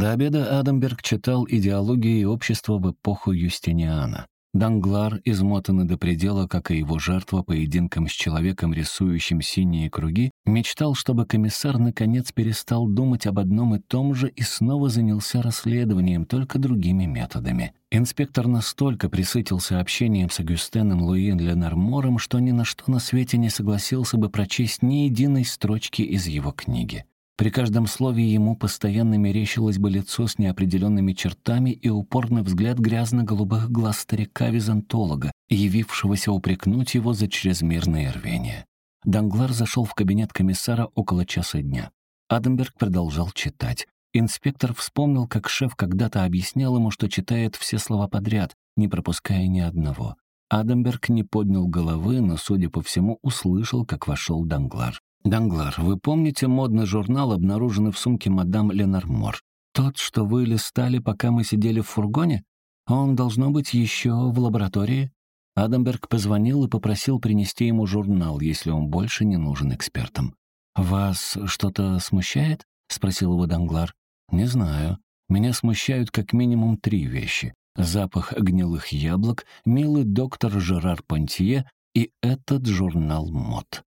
До обеда Адамберг читал «Идеологию и общество в эпоху Юстиниана». Данглар, измотанный до предела, как и его жертва поединком с человеком, рисующим синие круги, мечтал, чтобы комиссар наконец перестал думать об одном и том же и снова занялся расследованием, только другими методами. Инспектор настолько присытился общением с Агюстеном Луи Ленармором, что ни на что на свете не согласился бы прочесть ни единой строчки из его книги. При каждом слове ему постоянно мерещилось бы лицо с неопределенными чертами и упорный взгляд грязно-голубых глаз старика-византолога, явившегося упрекнуть его за чрезмерное рвение. Данглар зашел в кабинет комиссара около часа дня. Адамберг продолжал читать. Инспектор вспомнил, как шеф когда-то объяснял ему, что читает все слова подряд, не пропуская ни одного. Адамберг не поднял головы, но, судя по всему, услышал, как вошел Данглар. «Данглар, вы помните модный журнал, обнаруженный в сумке мадам Ленармор? Тот, что вы листали, пока мы сидели в фургоне? Он, должно быть, еще в лаборатории?» Адамберг позвонил и попросил принести ему журнал, если он больше не нужен экспертам. «Вас что-то смущает?» — спросил его Данглар. «Не знаю. Меня смущают как минимум три вещи. Запах гнилых яблок, милый доктор Жерар Понтье и этот журнал мод».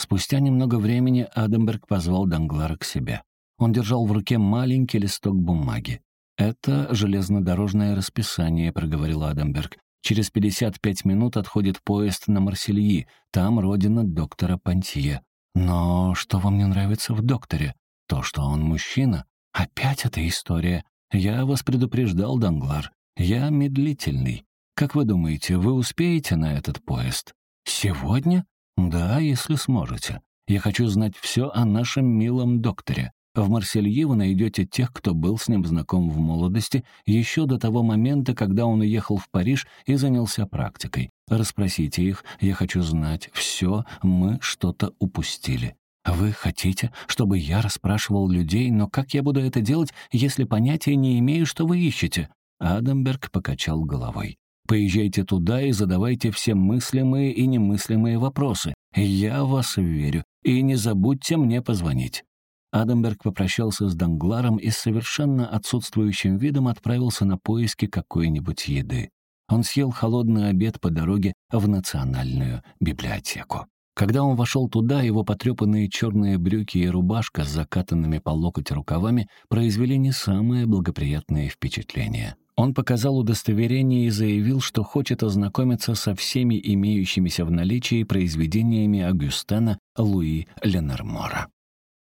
Спустя немного времени Адамберг позвал Данглара к себе. Он держал в руке маленький листок бумаги. «Это железнодорожное расписание», — проговорил Адамберг. «Через 55 минут отходит поезд на Марсельи. Там родина доктора Пантье. Но что вам не нравится в докторе? То, что он мужчина? Опять эта история. Я вас предупреждал, Данглар. Я медлительный. Как вы думаете, вы успеете на этот поезд? Сегодня? «Да, если сможете. Я хочу знать все о нашем милом докторе. В Марселье вы найдете тех, кто был с ним знаком в молодости, еще до того момента, когда он уехал в Париж и занялся практикой. Расспросите их, я хочу знать все, мы что-то упустили. Вы хотите, чтобы я расспрашивал людей, но как я буду это делать, если понятия не имею, что вы ищете?» Адамберг покачал головой. Поезжайте туда и задавайте все мыслимые и немыслимые вопросы. Я вас верю. И не забудьте мне позвонить». Адамберг попрощался с Дангларом и с совершенно отсутствующим видом отправился на поиски какой-нибудь еды. Он съел холодный обед по дороге в Национальную библиотеку. Когда он вошел туда, его потрепанные черные брюки и рубашка с закатанными по локоть рукавами произвели не самое благоприятное впечатление. Он показал удостоверение и заявил, что хочет ознакомиться со всеми имеющимися в наличии произведениями Агюстена Луи Ленормора.